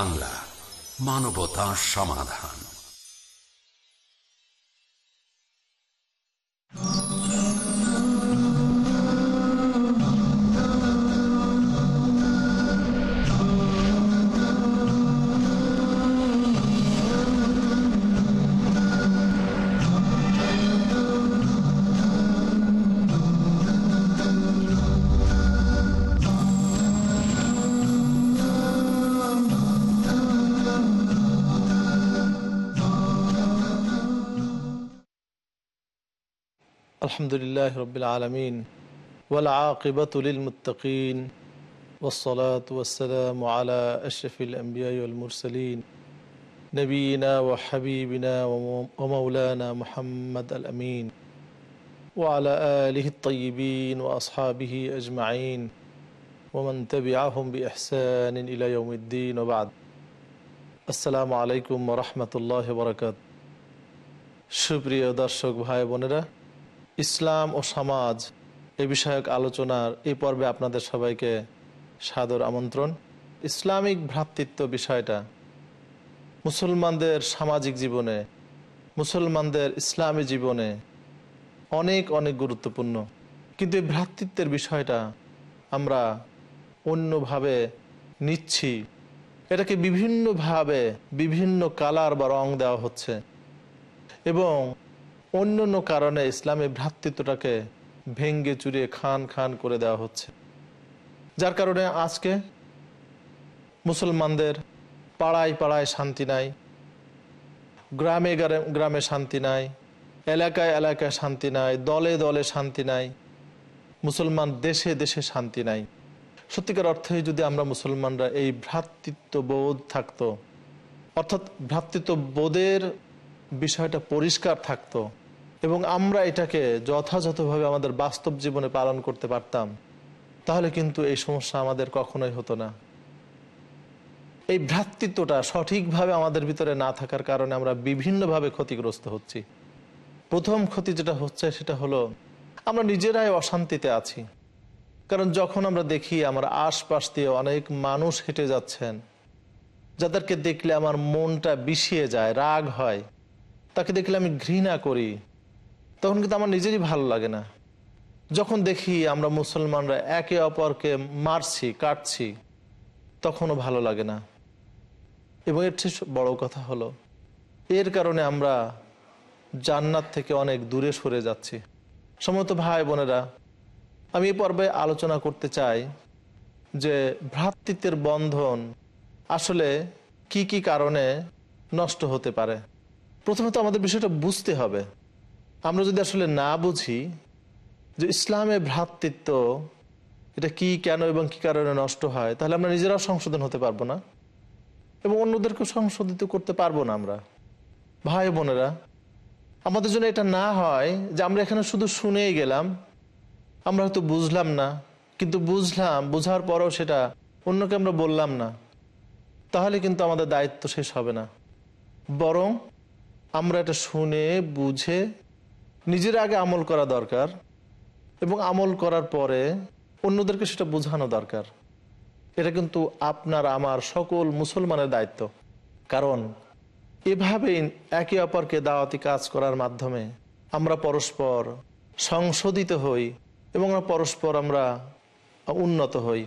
বাংলা মানবতা সমাধান। الحمد لله رب العالمين والعاقبة للمتقين والصلاة والسلام على أشرف الأنبياء والمرسلين نبينا وحبيبنا ومولانا محمد الأمين وعلى آله الطيبين وأصحابه أجمعين ومن تبعهم بإحسان إلى يوم الدين وبعد السلام عليكم ورحمة الله وبركاته সুপ্রিয় দর্শক ভাই বোনেরা ইসলাম ও সমাজ এ বিষয়ক আলোচনার এই পর্বে আপনাদের সবাইকে সাদর আমন্ত্রণ। ইসলামিক ভ্রাতৃত্ব বিষয়টা মুসলমানদের সামাজিক জীবনে, মুসলমানদের ইসলামী জীবনে অনেক অনেক গুরুত্বপূর্ণ। কিন্তু এই ভ্রাতৃত্বের বিষয়টা আমরা অন্যভাবে নিচ্ছি। এটাকে বিভিন্নভাবে বিভিন্ন কালার বা রং দেওয়া হচ্ছে। এবং অন্য অন্য কারণে ইসলামী ভ্রাতৃত্বটাকে ভেঙ্গে চুরিয়ে খান খান করে দেওয়া হচ্ছে। যার কারণে আজকে মুসলমানদের পাড়ায় পাড়ায় শান্তি নাই, গ্রামে গ্রামে শান্তি নাই, এলাকায় এলাকায় শান্তি নাই, দলে দলে শান্তি নাই, মুসলমান দেশে দেশে শান্তি নাই। সত্যিকার অর্থে যদি আমরা মুসলমানরা এই ভ্রাতৃত্ব বোধ থাকতো, অর্থাৎ ভ্রাতৃত্ব বোধের বিষয়টা পরিষ্কার থাকতো এবং আমরা এটাকে যথাযথভাবে আমাদের বাস্তব জীবনে পালন করতে পারতাম, তাহলে কিন্তু এই সমস্যা আমাদের কখনোই হতো না। এই ভ্রাতৃত্বটা সঠিকভাবে আমাদের ভিতরে না থাকার কারণে আমরা বিভিন্নভাবে ক্ষতিগ্রস্ত হচ্ছি। প্রথম ক্ষতি যেটা হচ্ছে সেটা হলো, আমরা নিজেরাই অশান্তিতে আছি। কারণ যখন আমরা দেখি আমার আশপাশ দিয়ে অনেক মানুষ হেঁটে যাচ্ছেন, যাদেরকে দেখলে আমার মনটা বিষিয়ে যায়, রাগ হয়, তাকে দেখলে আমি ঘৃণা করি তখন কিন্তু আমার নিজেরই ভালো লাগে না। যখন দেখি আমরা মুসলমানরা একে অপরকে মারছি, কাটছি, তখনও ভালো লাগে না। এবং এর চেয়ে বড় কথা হলো, এর কারণে আমরা জান্নাত থেকে অনেক দূরে সরে যাচ্ছি। সমত ভাই বোনেরা, আমি এই পর্বে আলোচনা করতে চাই যে ভ্রাতৃত্বের বন্ধন আসলে কি কি কারণে নষ্ট হতে পারে। প্রথমত আমাদের বিষয়টা বুঝতে হবে। আমরা যদি আসলে না বুঝি যে ইসলামে ভ্রাতৃত্ব, এটা কি, কেন এবং কি কারণে নষ্ট হয়, তাহলে আমরা নিজেরাও সংশোধন হতে পারব না। এবং অন্যদেরকে সংশোধিত করতে পারব না আমরা। ভাই বোনেরা, আমাদের জন্য এটা না হয় যে আমরা এখানে শুধু শুনেই গেলাম, আমরা হয়তো বুঝলাম না, কিন্তু বুঝলাম, বুঝার পরও সেটা অন্যকে আমরা বললাম না। তাহলে কিন্তু আমাদের দায়িত্ব শেষ হবে না। বরং আমরা এটা শুনে, বুঝে নিজের আগে আমল করা দরকার এবং আমল করার পরে অন্যদেরকে সেটা বোঝানো দরকার। এটা কিন্তু আপনার, আমার সকল মুসলমানের দায়িত্ব। কারণ এভাবেই একে অপরকে দাওয়াতি কাজ করার মাধ্যমে আমরা পরস্পর সংশোধিত হই এবং আমরা পরস্পর আমরা উন্নত হই।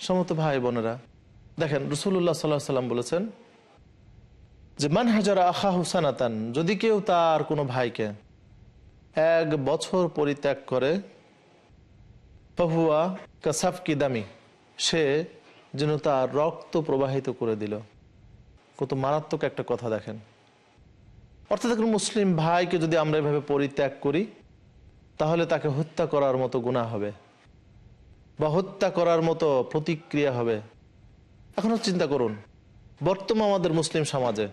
সমত ভাই বোনেরা, দেখেন রসুল্লাহ সাল্লাহ সাল্লাম বলেছেন যে, মান হাজারা আখা হুসানাতান যদি কেউ তার কোনো ভাইকে এক বছর পরিত্যাগ করে পহুয়া কাসাফকি দামি, সে যেন তার রক্ত প্রবাহিত করে দিল। কত মারাত্মক একটা কথা দেখেন। অর্থাৎ এখন মুসলিম ভাইকে যদি আমরা এভাবে পরিত্যাগ করি, তাহলে তাকে হত্যা করার মতো গুণা হবে বা হত্যা করার মতো প্রতিক্রিয়া হবে। এখনও চিন্তা করুন, বর্তমান আমাদের মুসলিম সমাজে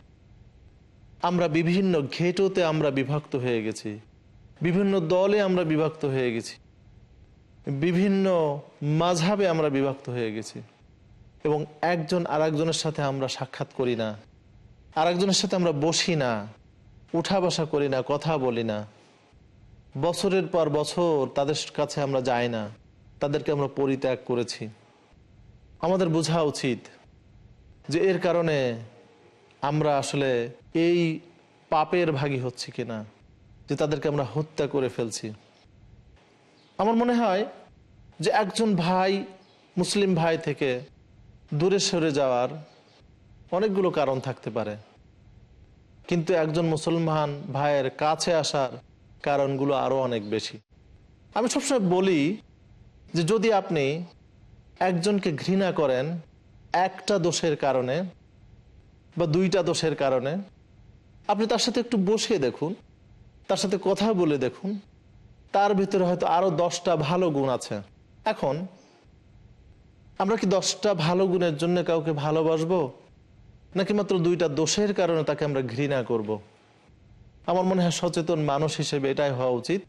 আমরা বিভিন্ন ঘেটোতে আমরা বিভক্ত হয়ে গেছি। বিভিন্ন দলে আমরা বিভক্ত হয়ে গেছি। বিভিন্ন মাঝাবে আমরা বিভক্ত হয়ে গেছি। এবং একজন আরেকজনের সাথে আমরা সাক্ষাৎ করি না। আরেকজনের সাথে আমরা বসি না। উঠা বসা করি না, কথা বলি না। বছরের পর বছর তাদের কাছে আমরা যাই না। তাদেরকে আমরা পরিত্যাগ করেছি। আমাদের বোঝা উচিত যে এর কারণে আমরা আসলে এই পাপের ভাগী হচ্ছি কিনা, যে তাদেরকে আমরা হত্যা করে ফেলছি। আমার মনে হয় যে একজন ভাই, মুসলিম ভাই থেকে দূরে সরে যাওয়ার অনেকগুলো কারণ থাকতে পারে। কিন্তু একজন মুসলমান ভাইয়ের কাছে আসার কারণগুলো আরও অনেক বেশি। আমি সবসময় বলি যে যদি আপনি একজনকে ঘৃণা করেন, একটা দোষের কারণে বা দুইটা দোষের কারণে। আপনি তার সাথে একটু বসে দেখুন, তার সাথে কথা বলে দেখুন, তার ভিতরে হয়তো আরও দশটা ভালো গুণ আছে। এখন, আমরা কি দশটা ভালো গুণের জন্য কাউকে ভালোবাসবো? নাকি মাত্র দুইটা দোষের কারণে তাকে আমরা ঘৃণা করব। আমার মনে হয় সচেতন মানুষ হিসেবে এটাই হওয়া উচিত।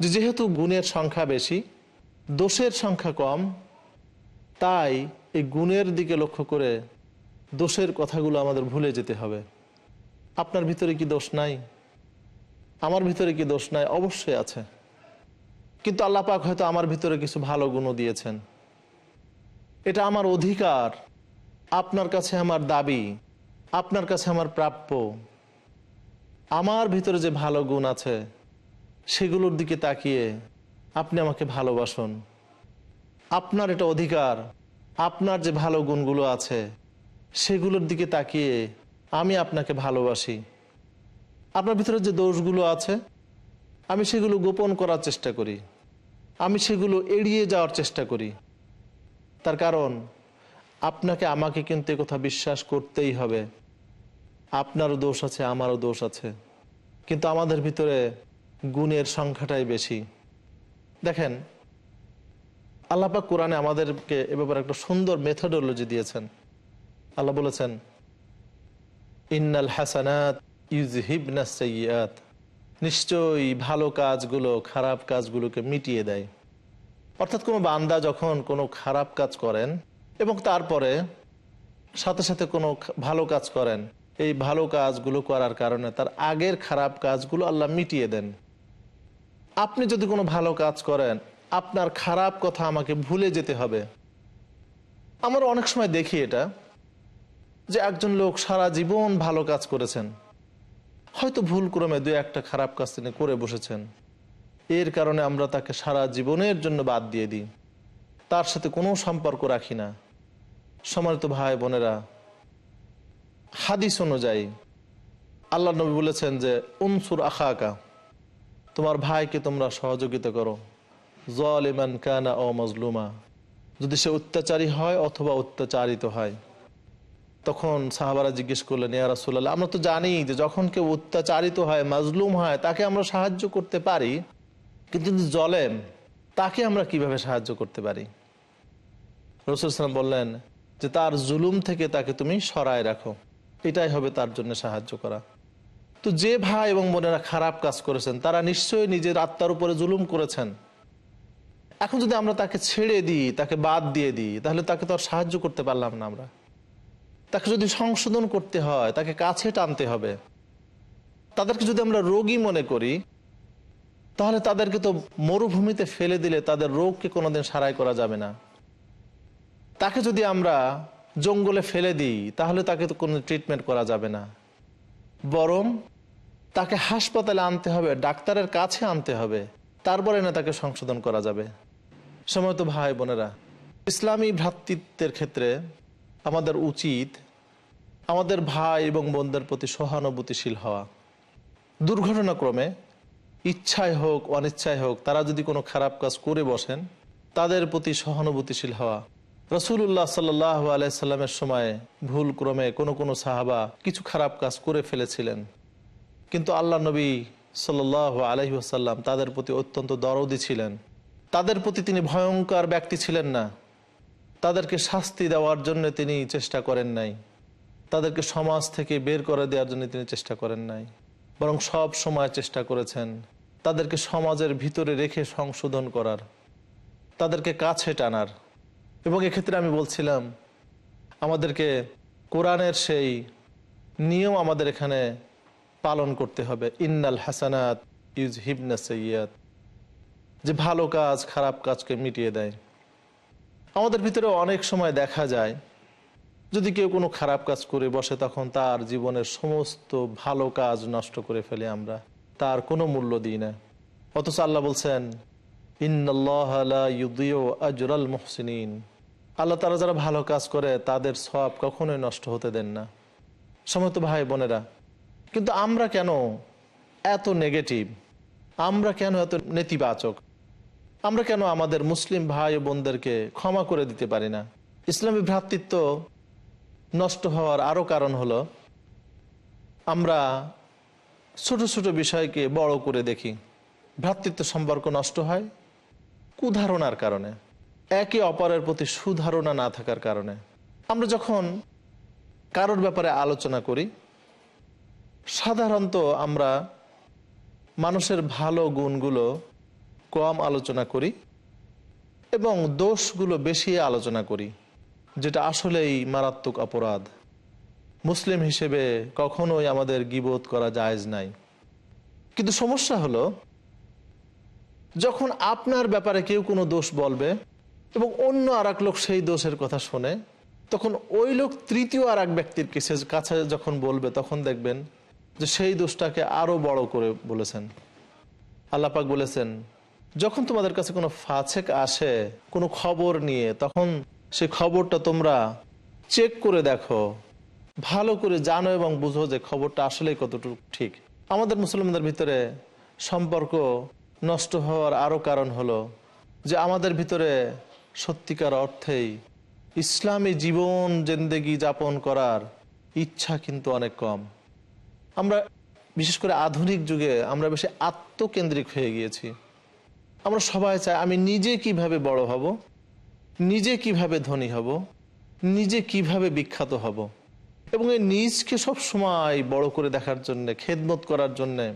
যে যেহেতু গুণের সংখ্যা বেশি, দোষের সংখ্যা কম, তাই এই গুণের দিকে লক্ষ্য করে দোষের কথাগুলো আমাদের ভুলে যেতে হবে। আপনার ভিতরে কি দোষ নাই? আমার ভিতরে কি দোষ নাই? অবশ্যই আছে। কিন্তু আল্লাহ পাক হয়তো আমার ভিতরে কিছু ভালো গুণও দিয়েছেন। এটা আমার অধিকার। আপনার কাছে আমার দাবি। আপনার কাছে আমার প্রাপ্য। আমার ভিতরে যে ভালো গুণ আছে, সেগুলোর দিকে তাকিয়ে আপনি আমাকে ভালোবাসুন। আপনার এটা অধিকার। আপনার যে ভালো গুণগুলো আছে সেগুলোর দিকে তাকিয়ে আমি আপনাকে ভালোবাসি। আপনার ভিতরে যে দোষগুলো আছে, আমি সেগুলো গোপন করার চেষ্টা করি। আমি সেগুলো এড়িয়ে যাওয়ার চেষ্টা করি। তার কারণ, আপনাকে আমাকে কিন্তু কথা বিশ্বাস করতেই হবে। আপনারও দোষ আছে, আমারও দোষ আছে। কিন্তু আমাদের ভিতরে গুণের সংখ্যাটাই বেশি। দেখেন আল্লাপাক কোরআনে আমাদেরকে এ ব্যাপারে একটা সুন্দর মেথডোলজি দিয়েছেন। আল্লাহ বলেছেন, ইন্নাল হাসানাত ইউজহিবনা সৈয়াত নিশ্চয়ই ভালো কাজগুলো, খারাপ কাজগুলোকে মিটিয়ে দেয়। অর্থাৎ কোনো বান্দা যখন কোনো খারাপ কাজ করেন এবং তারপরে সাথে সাথে কোনো ভালো কাজ করেন, এই ভালো কাজগুলো করার কারণে তার আগের খারাপ কাজগুলো আল্লাহ মিটিয়ে দেন। আপনি যদি কোনো ভালো কাজ করেন, আপনার খারাপ কথা আমাকে ভুলে যেতে হবে। আমরা অনেক সময় দেখি এটা যে একজন লোক সারা জীবন ভালো কাজ করেছেন। হয়তো ভুল ক্রমে দু একটা খারাপ কাজ তিনি করে বসেছেন। এর কারণে আমরা তাকে সারা জীবনের জন্য বাদ দিয়ে দিই। তার সাথে কোনো সম্পর্ক রাখি না। সম্মানিত ভাই বোনেরা, হাদিস অনুযায়ী আল্লাহ নবী বলেছেন যে, উনসুর আখাকা, তোমার ভাইকে তোমরা সহযোগিতা করো। জল ইমান কানা ও মজলুমা। যদি সে অত্যাচারী হয় অথবা অত্যাচারিত হয়। তখন সাহাবারা জিজ্ঞেস করলেন, ইয়া রাসূলুল্লাহ, আমরা তো জানি যে যখন কেউ অত্যাচারিত হয়, মাজলুম হয়, তাকে আমরা সাহায্য করতে পারি, কিন্তু জলেম, তাকে আমরা কীভাবে সাহায্য করতে পারি? রসুল সালাম বললেন যে, তার জুলুম থেকে তাকে তুমি সরায় রাখো। এটাই হবে তার জন্য সাহায্য করা। তো যে ভাই এবং বোনেরা খারাপ কাজ করেছেন, তারা নিশ্চয়ই নিজের আত্মার উপরে জুলুম করেছেন। এখন যদি আমরা তাকে ছেড়ে দিই, তাকে বাদ দিয়ে দিই, তাহলে তাকে তো আর সাহায্য করতে পারলাম না আমরা। তাকে যদি সংশোধন করতে হয়, তাকে কাছে টানতে হবে। তাদেরকে যদি আমরা রোগী মনে করি, তাহলে তাদেরকে তো মরুভূমিতে ফেলে দিলে তাদের রোগকে কোনোদিন সারাই করা যাবে না। তাকে যদি আমরা জঙ্গলে ফেলে দিই, তাহলে তাকে তো কোনো ট্রিটমেন্ট করা যাবে না। বরং তাকে হাসপাতালে আনতে হবে, ডাক্তারের কাছে আনতে হবে। তারপরে না তাকে সংশোধন করা যাবে। সময় তো ভাই বোনেরা, ইসলামী ভ্রাতৃত্বের ক্ষেত্রে আমাদের উচিত আমাদের ভাই এবং বোনদের প্রতি সহানুভূতিশীল হওয়া। দুর্ঘটনাক্রমে ইচ্ছায় হোক, অনিচ্ছায় হোক, তারা যদি কোনো খারাপ কাজ করে বসেন, তাদের প্রতি সহানুভূতিশীল হওয়া। রসুল্লাহ সাল্লাহ আলাইসাল্লামের সময় ভুল ক্রমে কোনো কোনো সাহাবা কিছু খারাপ কাজ করে ফেলেছিলেন। কিন্তু আল্লাহ নবী সাল আলহি আসাল্লাম তাদের প্রতি অত্যন্ত দরদি ছিলেন। তাদের প্রতি তিনি ভয়ঙ্কর ব্যক্তি ছিলেন না। তাদেরকে শাস্তি দেওয়ার জন্য তিনি চেষ্টা করেন নাই। তাদেরকে সমাজ থেকে বের করে দেওয়ার জন্য তিনি চেষ্টা করেন নাই। বরং সব সময় চেষ্টা করেছেন তাদেরকে সমাজের ভিতরে রেখে সংশোধন করার, তাদেরকে কাছে টানার। এবং এক্ষেত্রে আমি বলছিলাম, আমাদেরকে কোরআনের সেই নিয়ম আমাদের এখানে পালন করতে হবে। ইন্নাল হাসানাত ইউজ হিবনা সৈয়াদ যে ভালো কাজ খারাপ কাজকে মিটিয়ে দেয়। আমাদের ভিতরে অনেক সময় দেখা যায়, যদি কেউ কোনো খারাপ কাজ করে বসে তখন তার জীবনের সমস্ত ভালো কাজ নষ্ট করে ফেলে আমরা, তার কোনো মূল্য দিই না। অথচ আল্লাহ বলছেন আজরাল মোহসিন আল্লাহ তারা যারা ভালো কাজ করে, তাদের সব কখনোই নষ্ট হতে দেন না। সময় তো ভাই বোনেরা, কিন্তু আমরা কেন এত নেগেটিভ আমরা কেন এত নেতিবাচক? আমরা কেন আমাদের মুসলিম ভাই বোনদেরকে ক্ষমা করে দিতে পারি না? ইসলামী ভ্রাতৃত্ব নষ্ট হওয়ার আরও কারণ হলো, আমরা ছোট ছোট বিষয়কে বড় করে দেখি। ভ্রাতৃত্ব সম্পর্ক নষ্ট হয় কুধারণার কারণে, একে অপরের প্রতি সুধারণা না থাকার কারণে। আমরা যখন কারোর ব্যাপারে আলোচনা করি, সাধারণত আমরা মানুষের ভালো গুণগুলো কম আলোচনা করি এবং দোষগুলো বেশি আলোচনা করি, যেটা আসলেই মারাত্মক অপরাধ। মুসলিম হিসেবে কখনোই আমাদের গিবোধ করা জায়জ নাই। কিন্তু সমস্যা হলো, যখন আপনার ব্যাপারে কেউ কোনো দোষ বলবে এবং অন্য আর লোক সেই দোষের কথা শোনে, তখন ওই লোক তৃতীয় আর এক ব্যক্তির কাছে যখন বলবে, তখন দেখবেন যে সেই দোষটাকে আরও বড় করে বলেছেন। আল্লাপাক বলেছেন যখন তোমাদের কাছে কোনো ফাছেক আসে, কোনো খবর নিয়ে, তখন সে খবরটা তোমরা চেক করে দেখো। ভালো করে জানো এবং বুঝো যে খবরটা আসলেই কতটুকু ঠিক। আমাদের মুসলমানদের ভিতরে সম্পর্ক নষ্ট হওয়ার আরও কারণ হলো যে আমাদের ভিতরে সত্যিকার অর্থেই ইসলামী জীবন জেন্দেগি যাপন করার ইচ্ছা কিন্তু অনেক কম। আমরা, বিশেষ করে আধুনিক যুগে আমরা বেশি আত্মকেন্দ্রিক হয়ে গিয়েছি। আমরা সবাই চাই আমি নিজে কীভাবে বড় হব, নিজে কীভাবে ধনী হব, নিজে কীভাবে বিখ্যাত হব। এবং এই নিজকে সব সময় বড় করে দেখার জন্য, খেদমত করার জন্যে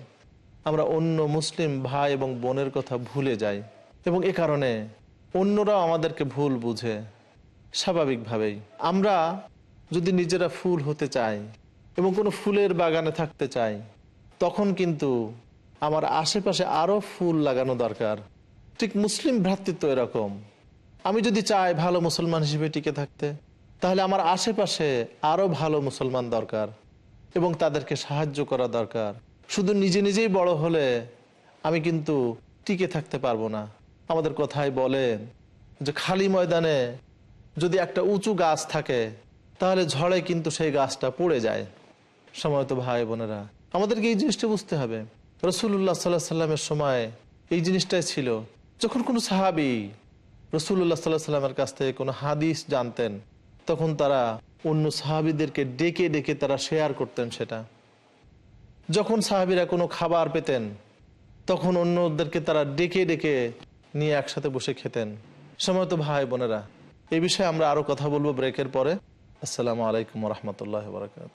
আমরা অন্য মুসলিম ভাই এবং বোনের কথা ভুলে যাই। এবং এ কারণে অন্যরাও আমাদেরকে ভুল বুঝে, স্বাভাবিকভাবেই। আমরা যদি নিজেরা ফুল হতে চাই এবং কোনো ফুলের বাগানে থাকতে চাই, তখন কিন্তু আমার আশেপাশে আরও ফুল লাগানো দরকার। ঠিক মুসলিম ভ্রাতৃত্ব এরকম। আমি যদি চাই ভালো মুসলমান হিসেবে টিকে থাকতে, তাহলে আমার আশেপাশে আরও ভালো মুসলমান দরকার এবং তাদেরকে সাহায্য করা দরকার। শুধু নিজে নিজেই বড় হলে আমি কিন্তু টিকে থাকতে পারব না। আমাদের কথায় বলেন যে খালি ময়দানে যদি একটা উঁচু গাছ থাকে, তাহলে ঝড়ে কিন্তু সেই গাছটা পড়ে যায়। সময় তো ভাই বোনেরা, আমাদেরকে এই জিনিসটা বুঝতে হবে। রসুল্লাহ সাল্লাহ সাল্লামের সময় এই জিনিসটাই ছিল। যখন কোনো সাহাবি রসুল্লাহ সাল্লাহ সাল্লামের কাছ থেকে কোনো হাদিস জানতেন, তখন তারা অন্য সাহাবিদেরকে ডেকে ডেকে তারা শেয়ার করতেন সেটা। যখন সাহাবিরা কোনো খাবার পেতেন, তখন অন্যদেরকে তারা ডেকে ডেকে নিয়ে একসাথে বসে খেতেন। সময় তো ভাই বোনেরা, এ বিষয়ে আমরা আরও কথা বলব ব্রেকের পরে। আসসালামু আলাইকুম রহমতুল্লাহ বারকাত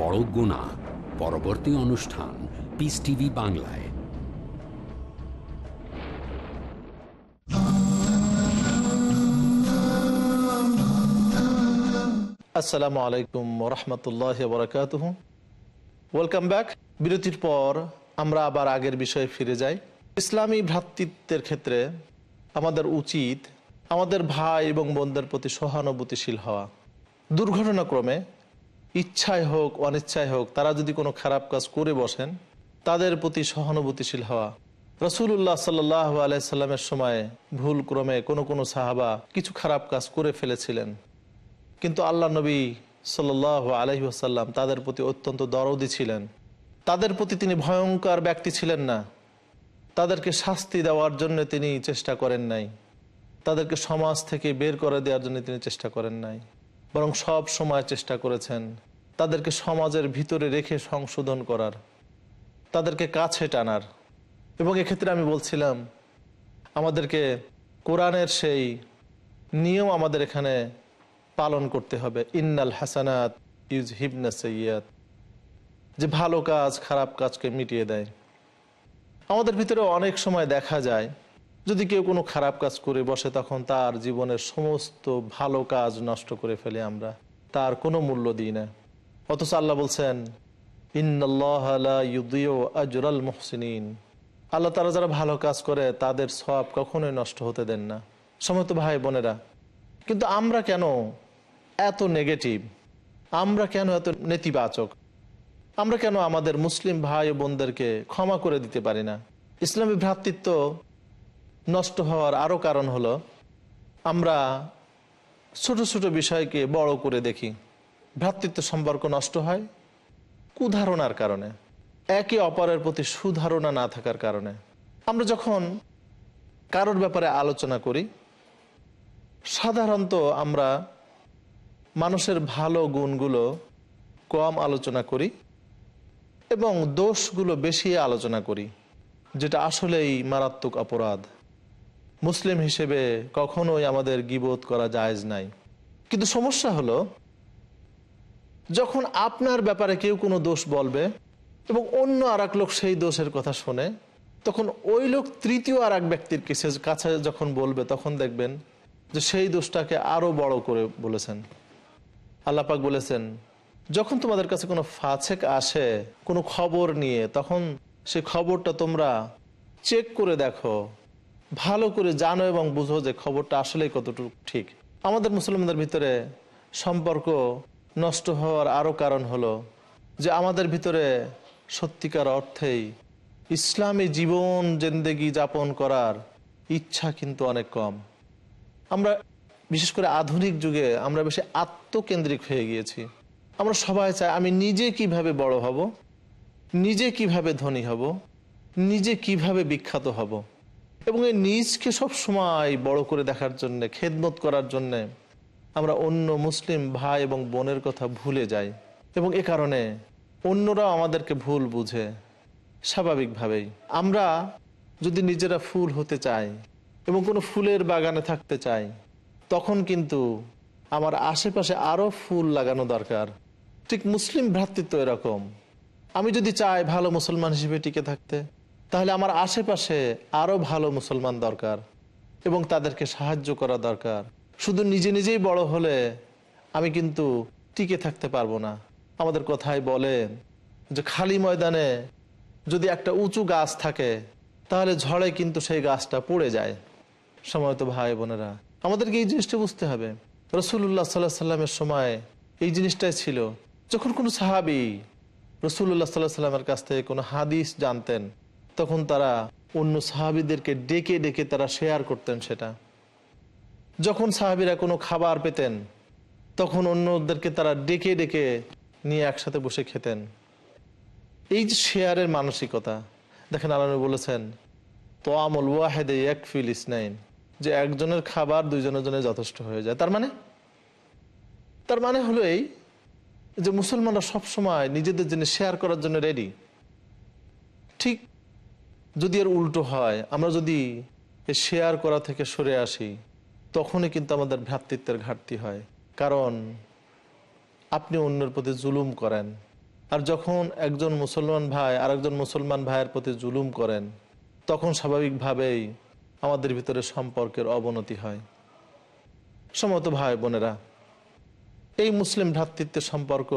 বড় গুণা। পরবর্তী অনুষ্ঠান পিস টিভি বাংলায়। আসসালামু আলাইকুম রহমতুল্লাহ বরকাত ওয়েলকাম ব্যাক বিরতির পর আমরা আবার আগের বিষয়ে ফিরে যাই। ইসলামী ভ্রাতৃত্বের ক্ষেত্রে আমাদের উচিত আমাদের ভাই এবং বোনদের প্রতি সহানুভূতিশীল হওয়া। দুর্ঘটনাক্রমে ইচ্ছায় হোক, অনিচ্ছায় হোক, তারা যদি কোনো খারাপ কাজ করে বসেন, তাদের প্রতি সহানুভূতিশীল হওয়া। রসুল্লাহ সাল্লাহ আলাইসাল্লামের সময় ভুল ক্রমে কোনো কোনো সাহাবা কিছু খারাপ কাজ করে ফেলেছিলেন। কিন্তু আল্লাহ নবী সাল আলহি আসাল্লাম তাদের প্রতি অত্যন্ত দরদি ছিলেন। তাদের প্রতি তিনি ভয়ঙ্কর ব্যক্তি ছিলেন না। তাদেরকে শাস্তি দেওয়ার জন্য তিনি চেষ্টা করেন নাই। তাদেরকে সমাজ থেকে বের করে দেওয়ার জন্য তিনি চেষ্টা করেন নাই। বরং সব সময় চেষ্টা করেছেন তাদেরকে সমাজের ভিতরে রেখে সংশোধন করার, তাদেরকে কাছে টানার। এবং এক্ষেত্রে আমি বলছিলাম, আমাদেরকে কোরআনের সেই নিয়ম আমাদের এখানে পালন করতে হবে। ইন্নাল হাসানাত ইউজ হিবনা সৈয়াদ যে ভালো কাজ খারাপ কাজকে মিটিয়ে দেয়। আমাদের ভিতরে অনেক সময় দেখা যায় যদি কেউ কোনো খারাপ কাজ করে বসে, তখন তার জীবনের সমস্ত ভালো কাজ নষ্ট করে ফেলে আমরা। তার কোনো মূল্য দিই না। অথচ আল্লাহ বলছেন আজরাল আল্লাহ তারা যারা ভালো কাজ করে, তাদের সব কখনোই নষ্ট হতে দেন না। সমস্ত ভাই বোনেরা, কিন্তু আমরা কেন এত নেগেটিভ আমরা কেন এত নেতিবাচক? আমরা কেন আমাদের মুসলিম ভাই বোনদেরকে ক্ষমা করে দিতে পারি না? ইসলামী ভ্রাতৃত্ব নষ্ট হওয়ার আরও কারণ হলো, আমরা ছোট ছোট বিষয়কে বড় করে দেখি। ভ্রাতৃত্ব সম্পর্ক নষ্ট হয় কুধারণার কারণে, একে অপরের প্রতি সুধারণা না থাকার কারণে। আমরা যখন কারোর ব্যাপারে আলোচনা করি, সাধারণত আমরা মানুষের ভালো গুণগুলো কম আলোচনা করি এবং দোষগুলো বেশি আলোচনা করি, যেটা আসলেই মারাত্মক অপরাধ। মুসলিম হিসেবে কখনোই আমাদের গিবোধ করা জায়েজ নাই। কিন্তু সমস্যা হলো, যখন আপনার ব্যাপারে কেউ কোনো দোষ বলবে এবং অন্য আর লোক সেই দোষের কথা শোনে, তখন ওই লোক তৃতীয় আর এক ব্যক্তির কাছে যখন বলবে, তখন দেখবেন যে সেই দোষটাকে আরও বড় করে বলেছেন। আল্লাপাক বলেছেন, যখন তোমাদের কাছে কোনো ফাছেক আসে, কোনো খবর নিয়ে, তখন সেই খবরটা তোমরা চেক করে দেখো। ভালো করে জানো এবং বুঝো যে খবরটা আসলেই কতটুকু ঠিক। আমাদের মুসলমানদের ভিতরে সম্পর্ক নষ্ট হওয়ার আরও কারণ হলো যে আমাদের ভিতরে সত্যিকার অর্থেই ইসলামী জীবন জেন্দেগি যাপন করার ইচ্ছা কিন্তু অনেক কম। আমরা বিশেষ করে আধুনিক যুগে আমরা বেশি আত্মকেন্দ্রিক হয়ে গিয়েছি। আমরা সবাই চাই আমি নিজে কীভাবে বড় হব, নিজে কীভাবে ধনী হব, নিজে কীভাবে বিখ্যাত হব। এবং এই নিজকে সব সময় বড় করে দেখার জন্য, খেদমত করার জন্য আমরা অন্য মুসলিম ভাই এবং বোনের কথা ভুলে যাই। এবং এ কারণে অন্যরাও আমাদেরকে ভুল বুঝে, স্বাভাবিকভাবেই। আমরা যদি নিজেরা ফুল হতে চাই এবং কোনো ফুলের বাগানে থাকতে চাই, তখন কিন্তু আমার আশেপাশে আরও ফুল লাগানো দরকার। ঠিক মুসলিম ভ্রাতৃত্ব এরকম। আমি যদি চাই ভালো মুসলমান হিসেবে টিকে থাকতে তাহলে আমার আশেপাশে আরও ভালো মুসলমান দরকার এবং তাদেরকে সাহায্য করা দরকার। শুধু নিজে নিজেই বড় হলে আমি কিন্তু টিকে থাকতে পারব না। আমাদের কথাই বলে যে খালি ময়দানে যদি একটা উঁচু গাছ থাকে, তাহলে ঝড়ে কিন্তু সেই গাছটা পড়ে যায়। সময়ত ভাই বোনেরা, আমাদেরকে এই জিনিসটা বুঝতে হবে। রসুল্লাহ সাল্লাহ সাল্লামের সময় এই জিনিসটাই ছিল। যখন কোনো সাহাবি রসুল্লাহ সাল্লাহ সাল্লামের কাছ থেকে কোনো হাদিস জানতেন তখন তারা অন্য সাহাবিদেরকে ডেকে ডেকে তারা শেয়ার করতেন সেটা। যখন সাহাবিরা কোনো খাবার পেতেন, তখন অন্যদেরকে তারা ডেকে ডেকে নিয়ে একসাথে বসে খেতেন। এই যে শেয়ারের মানসিকতা, দেখেন আল্লাহ বলেছেন তো আমল ওয়াহেদে এক ফিল ইসনাইন যে একজনের খাবার দুইজনের জন্য যথেষ্ট হয়ে যায়। তার মানে? তার মানে হলো এই যে মুসলমানরা সবসময় নিজেদের জন্য শেয়ার করার জন্য রেডি যদি এর উল্টো হয়, আমরা যদি শেয়ার করা থেকে সরে আসি, তখনই কিন্তু আমাদের ভ্রাতৃত্বের ঘাটতি হয়। কারণ আপনি অন্যের প্রতি জুলুম করেন। আর যখন একজন মুসলমান ভাই আর একজন মুসলমান ভাইয়ের প্রতি জুলুম করেন, তখন স্বাভাবিকভাবেই আমাদের ভিতরে সম্পর্কের অবনতি হয়। সমত ভাই বোনেরা, এই মুসলিম ভ্রাতৃত্বের সম্পর্ক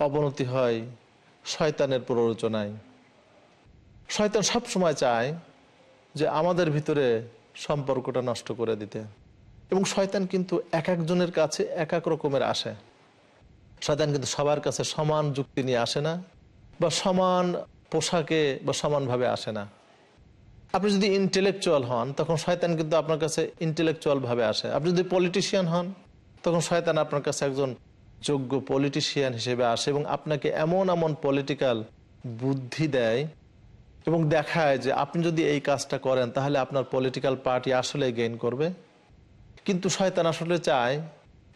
অবনতি হয় শয়তানের প্ররোচনায়। শয়তান সব সময় চায় যে আমাদের ভিতরে সম্পর্কটা নষ্ট করে দিতে। এবং শয়তান কিন্তু এক একজনের কাছে এক এক রকমের আসে। শয়তান কিন্তু সবার কাছে সমান যুক্তি নিয়ে আসে না বা সমান পোশাকে বা সমানভাবে আসে না। আপনি যদি ইন্টেলেকচুয়াল হন, তখন শয়তান কিন্তু আপনার কাছে ইন্টেলেকচুয়াল ভাবে আসে। আপনি যদি পলিটিশিয়ান হন, তখন শয়তান আপনার কাছে একজন যোগ্য পলিটিশিয়ান হিসেবে আসে এবং আপনাকে এমন এমন পলিটিক্যাল বুদ্ধি দেয় এবং দেখায় যে আপনি যদি এই কাজটা করেন, তাহলে আপনার পলিটিক্যাল পার্টি আসলে গেইন করবে। কিন্তু শয়তান আসলে চায়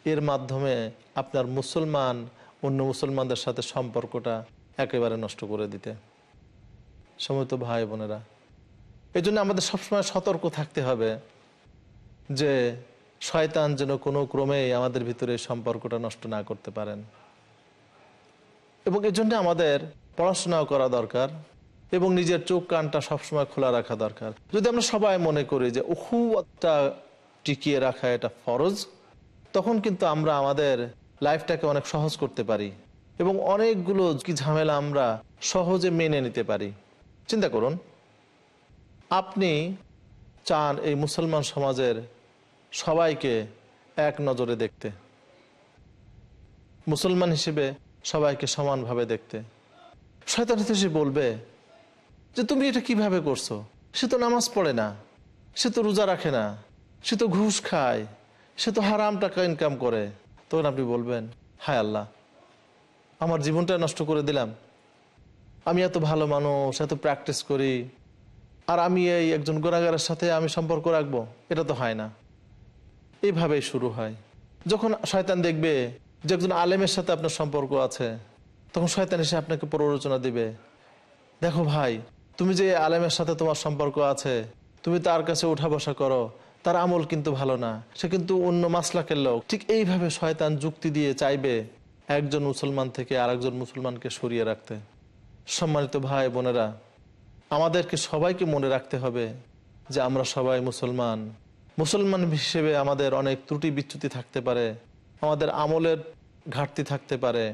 এর মাধ্যমে আপনার মুসলমান, অন্য মুসলমানদের সাথে সম্পর্কটা একেবারে নষ্ট করে দিতে। সময় ভাই বোনেরা। এই জন্য আমাদের সবসময় সতর্ক থাকতে হবে যে শয়তান যেন কোনো ক্রমেই আমাদের ভিতরে সম্পর্কটা নষ্ট না করতে পারেন। এবং এর জন্য আমাদের পড়াশোনাও করা দরকার। এবং নিজের চোখ কানটা সবসময় খোলা রাখা দরকার। যদি আমরা সবাই মনে করি যে উহুটা টিকিয়ে রাখা এটা ফরজ, তখন কিন্তু আমরা আমাদের লাইফটাকে অনেক সহজ করতে পারি এবং অনেকগুলো কি ঝামেলা আমরা সহজে মেনে নিতে পারি। চিন্তা করুন, আপনি চান এই মুসলমান সমাজের সবাইকে এক নজরে দেখতে, মুসলমান হিসেবে সবাইকে সমানভাবে দেখতে। শয়তান হিসেবে বলবে যে তুমি এটা কীভাবে করছ? সে তো নামাজ পড়ে না, সে তো রোজা রাখে না, সে তো ঘুষ খায়, সে তো হারাম টাকা ইনকাম করে। তখন আপনি বলবেন, হায় আল্লাহ, আমার জীবনটা নষ্ট করে দিলাম। আমি এত ভালো মানুষ, এত প্র্যাকটিস করি, আর আমি এই একজন গোড়াগারের সাথে আমি সম্পর্ক রাখব? এটা তো হয় না। এইভাবেই শুরু হয়। যখন শয়তান দেখবে যে একজন আলেমের সাথে আপনার সম্পর্ক আছে, তখন শয়তান এসে আপনাকে প্ররোচনা দিবে। দেখো ভাই তুমি যে আলেমের সাথে তোমার সম্পর্ক আছে, তুমি তার কাছে উঠা বসা করো, তার আমল কিন্তু ভালো না। সে কিন্তু অন্য মাসলাকের লোক। ঠিক এইভাবে শয়তান যুক্তি দিয়ে চাইবে একজন মুসলমান থেকে আরেকজন মুসলমানকে সরিয়ে রাখতে। সম্মানিত ভাই বোনেরা, আমাদেরকে সবাইকে মনে রাখতে হবে যে আমরা সবাই মুসলমান। মুসলমান হিসেবে আমাদের অনেক ত্রুটি বিচ্যুতি থাকতে পারে, আমাদের আমলের ঘাটতি থাকতে পারে,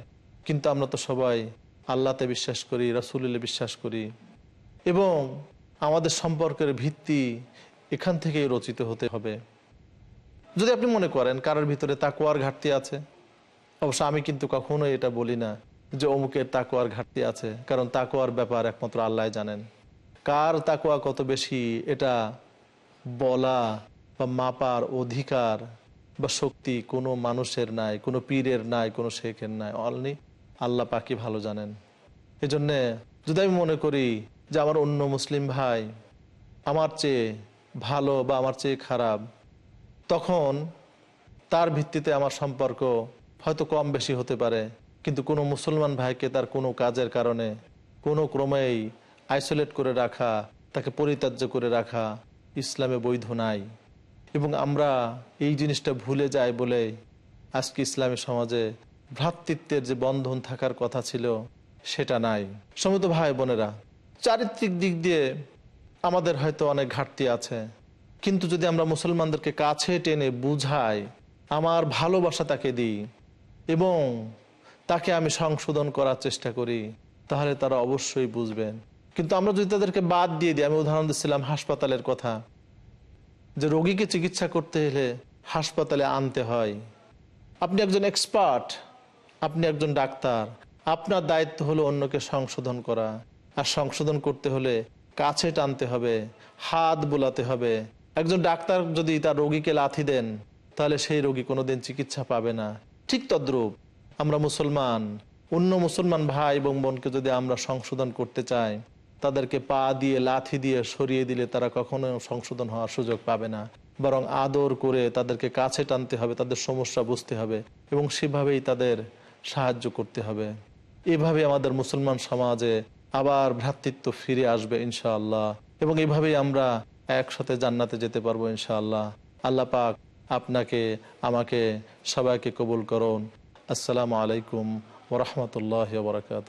কিন্তু আমরা তো সবাই আল্লাহতে বিশ্বাস করি রাসুলিলে বিশ্বাস করি। এবং আমাদের সম্পর্কের ভিত্তি এখান থেকেই রচিত হতে হবে। যদি আপনি মনে করেন কারোর ভিতরে তাকুয়ার ঘাটতি আছে, অবশ্য আমি কিন্তু কখনোই এটা বলি না যে অমুকের তাকুয়ার ঘাটতি আছে, কারণ তাকুয়ার ব্যাপার একমাত্র আল্লাহ জানেন। কার তাকুয়া কত বেশি, এটা বলা বা মাপার অধিকার বা শক্তি কোনো মানুষের নাই, কোনো পীরের নাই, কোনো শেখের নাই অলনি আল্লাহ পাকি ভালো জানেন। এজন্যে যদি আমি মনে করি যে আমার অন্য মুসলিম ভাই আমার চেয়ে ভালো বা আমার চেয়ে খারাপ, তখন তার ভিত্তিতে আমার সম্পর্ক হয়তো কম বেশি হতে পারে। কিন্তু কোনো মুসলমান ভাইকে তার কোনো কাজের কারণে কোনো ক্রমেই আইসোলেট করে রাখা, তাকে পরিত্যাজ্য করে রাখা ইসলামে বৈধ নাই। এবং আমরা এই জিনিসটা ভুলে যাই বলে আজকে ইসলামী সমাজে ভ্রাতৃত্বের যে বন্ধন থাকার কথা ছিল, সেটা নাই। সমত ভাই বোনেরা চারিত্রিক দিক দিয়ে আমাদের হয়তো অনেক ঘাটতি আছে। কিন্তু যদি আমরা মুসলমানদেরকে কাছে টেনে বুঝাই, আমার ভালোবাসা তাকে দিই এবং তাকে আমি সংশোধন করার চেষ্টা করি, তাহলে তারা অবশ্যই বুঝবেন। কিন্তু আমরা যদি তাদেরকে বাদ দিয়ে দিই, আমি উদাহরণ দিচ্ছিলাম হাসপাতালের কথা। যে রোগীকে চিকিৎসা করতে হলে হাসপাতালে আনতে হয়। আপনি একজন এক্সপার্ট, আপনি একজন ডাক্তার, আপনার দায়িত্ব হলো অন্যকে সংশোধন করা। আর সংশোধন করতে হলে কাছে টানতে হবে, হাত বোলাতে হবে। একজন ডাক্তার যদি তার রোগীকে লাথি দেন, তাহলে সেই রোগী কোনোদিন চিকিৎসা পাবে না। ঠিক তদ্রূপ আমরা মুসলমান, অন্য মুসলমান ভাই এবং বোনকে যদি আমরা সংশোধন করতে চাই, তাদেরকে পা দিয়ে, লাথি দিয়ে সরিয়ে দিলে তারা কখনো সংশোধন হওয়ার সুযোগ পাবে না। বরং আদর করে তাদেরকে কাছে টানতে হবে, তাদের সমস্যা বুঝতে হবে এবং সেভাবেই তাদের সাহায্য করতে হবে। এভাবে আমাদের মুসলমান সমাজে আবার ভ্রাতৃত্ব ফিরে আসবে ইনশাআল্লাহ। এবং এভাবেই আমরা একসাথে জান্নাতে যেতে পারব ইনশাআল্লাহ। আল্লাহ পাক আপনাকে, আমাকে সবাইকে কবুল করুন। আসসালামু আলাইকুম ওরহমতুল্লাহ বরকাত